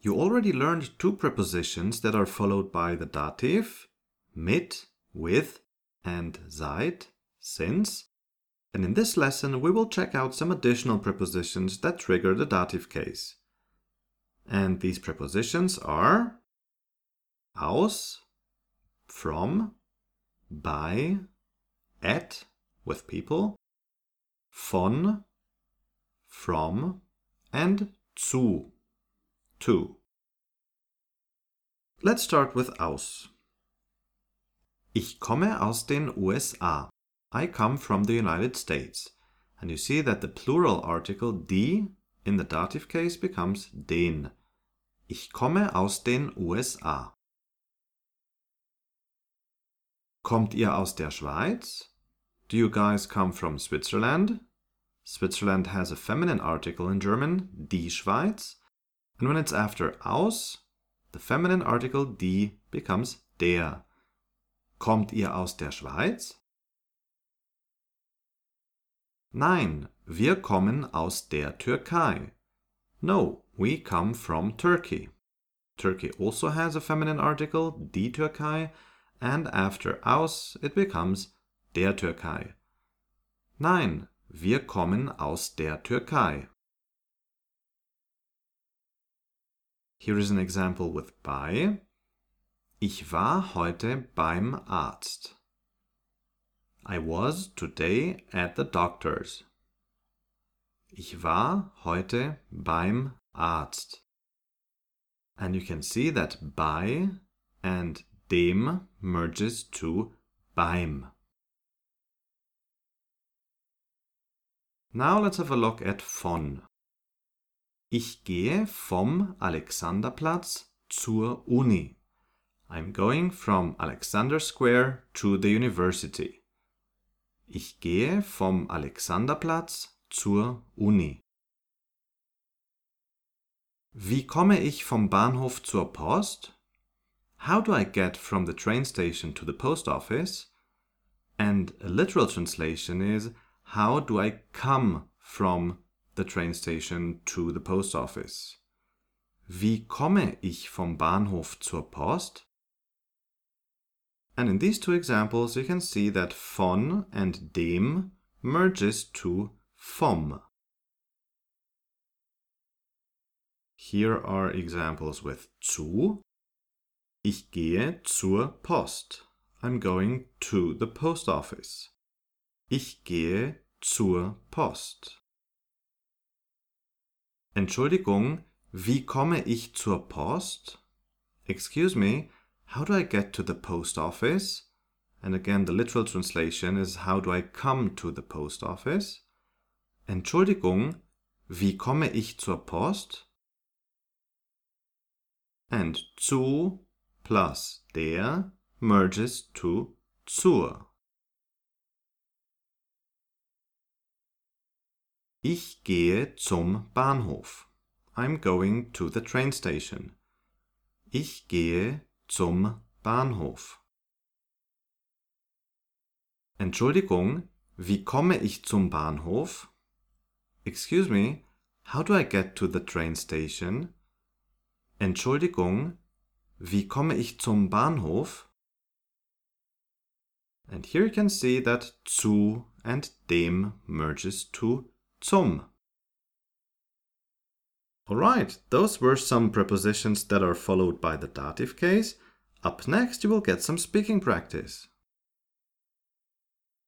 You already learned two prepositions that are followed bei the dative, mit, with, and seit, since. And in this lesson, we will check out some additional prepositions that trigger the dative case. And these prepositions are aus, from, by, at, with people, von, from, and zu, to. Let's start with aus. Ich komme aus den USA. I come from the United States. And you see that the plural article die in the dative case becomes den. Ich komme aus den USA. Kommt ihr aus der Schweiz? Do you guys come from Switzerland? Switzerland has a feminine article in German, die Schweiz. And when it's after aus, the feminine article die becomes der. Kommt ihr aus der Schweiz? Nein, wir kommen aus der Türkei. No, we come from Turkey. Turkey also has a feminine article, die Türkei, and after aus it becomes der Türkei. Nein, wir kommen aus der Türkei. Here is an example with bei. Ich war heute beim Arzt. I was today at the doctor's. Ich war heute beim Arzt. And you can see that bei and dem merges to beim. Now let's have a look at von. Ich gehe vom Alexanderplatz zur Uni. I'm going from Alexander Square to the university. Ich gehe vom Alexanderplatz zur Uni. Wie komme ich vom Bahnhof zur Post? How do I get from the train station to the post office? And a literal translation is how do I come from the train station to the post office? Wie komme ich vom Bahnhof zur Post? And in these two examples, you can see that von and dem merges to vom. Here are examples with zu. Ich gehe zur Post. I'm going to the post office. Ich gehe zur Post. Entschuldigung, wie komme ich zur Post? Excuse me, how do I get to the post office? And again, the literal translation is how do I come to the post office? Entschuldigung, wie komme ich zur Post? And zu plus der merges to zur. Ich gehe zum Bahnhof. I'm going to the train station. Ich gehe zum Bahnhof. Entschuldigung, wie komme ich zum Bahnhof? Excuse me, how do I get to the train station? Entschuldigung, wie komme ich zum Bahnhof? And here you can see that zu and dem merges to zum. Alright, those were some prepositions that are followed by the dative case. Up next, you will get some speaking practice.